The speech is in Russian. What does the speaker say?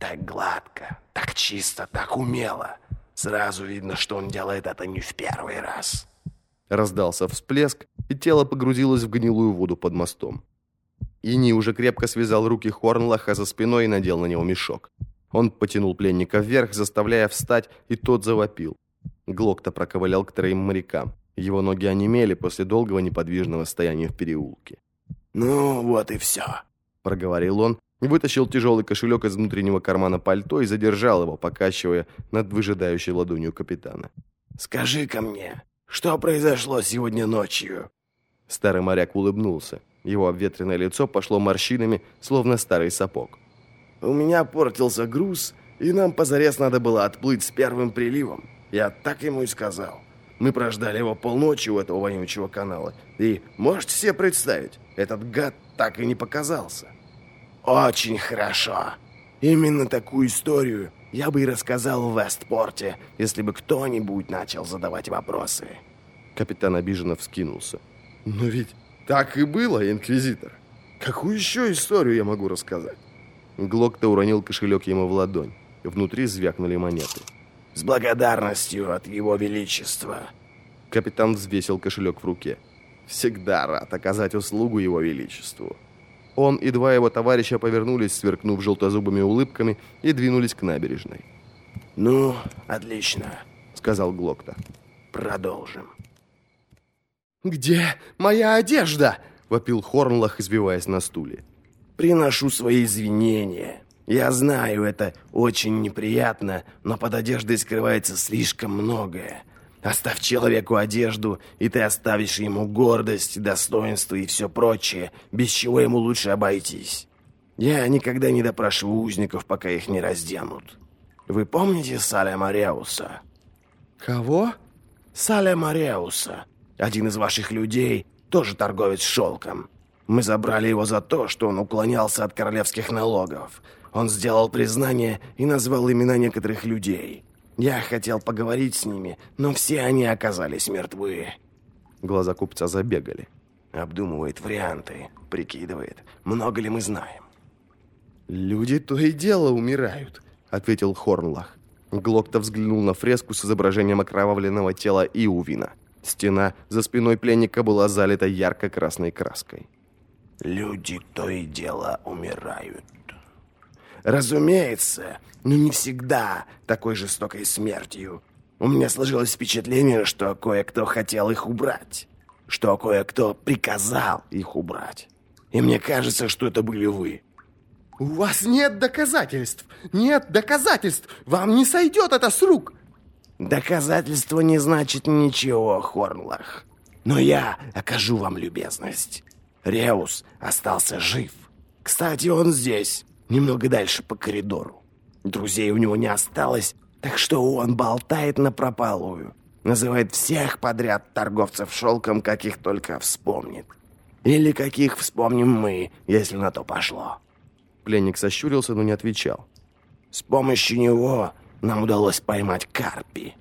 Так гладко, так чисто, так умело. Сразу видно, что он делает это не в первый раз. Раздался всплеск, и тело погрузилось в гнилую воду под мостом. Ини уже крепко связал руки Хорнлаха за спиной и надел на него мешок. Он потянул пленника вверх, заставляя встать, и тот завопил. Глокта проковылял к троим морякам. Его ноги онемели после долгого неподвижного стояния в переулке. «Ну, вот и все», — проговорил он, вытащил тяжелый кошелек из внутреннего кармана пальто и задержал его, покачивая над выжидающей ладонью капитана. «Скажи-ка мне, что произошло сегодня ночью?» Старый моряк улыбнулся. Его обветренное лицо пошло морщинами, словно старый сапог. «У меня портился груз, и нам позарез надо было отплыть с первым приливом. Я так ему и сказал. Мы прождали его полночи у этого вонючего канала. И можете себе представить, этот гад так и не показался. Очень хорошо. Именно такую историю я бы и рассказал в Вестпорте, если бы кто-нибудь начал задавать вопросы. Капитан обиженно вскинулся. Но ведь так и было, инквизитор. Какую еще историю я могу рассказать? Глокта уронил кошелек ему в ладонь. Внутри звякнули монеты. «С благодарностью от его величества». Капитан взвесил кошелек в руке. «Всегда рад оказать услугу его величеству». Он и два его товарища повернулись, сверкнув желтозубыми улыбками, и двинулись к набережной. «Ну, отлично», — сказал Глокта. «Продолжим». «Где моя одежда?» — вопил Хорнлах, избиваясь на стуле. «Приношу свои извинения. Я знаю, это очень неприятно, но под одеждой скрывается слишком многое. Оставь человеку одежду, и ты оставишь ему гордость, достоинство и все прочее, без чего ему лучше обойтись. Я никогда не допрашиваю узников, пока их не разденут. Вы помните Саля Мареуса?» «Кого?» «Саля Мареуса. Один из ваших людей, тоже торговец шелком. Мы забрали его за то, что он уклонялся от королевских налогов. Он сделал признание и назвал имена некоторых людей. Я хотел поговорить с ними, но все они оказались мертвы. Глаза купца забегали. Обдумывает варианты, прикидывает, много ли мы знаем. «Люди то и дело умирают», — ответил Хорнлах. Глокта взглянул на фреску с изображением окровавленного тела Иувина. Стена за спиной пленника была залита ярко-красной краской. «Люди то и дело умирают. Разумеется, но не всегда такой жестокой смертью. У меня сложилось впечатление, что кое-кто хотел их убрать, что кое-кто приказал их убрать. И мне кажется, что это были вы». «У вас нет доказательств! Нет доказательств! Вам не сойдет это с рук!» Доказательство не значит ничего, Хорнлах. Но я окажу вам любезность. Реус остался жив. Кстати, он здесь, немного дальше по коридору. Друзей у него не осталось, так что он болтает на пропалую. Называет всех подряд торговцев шелком, каких только вспомнит. Или каких вспомним мы, если на то пошло. Пленник сощурился, но не отвечал. С помощью него нам удалось поймать Карпи.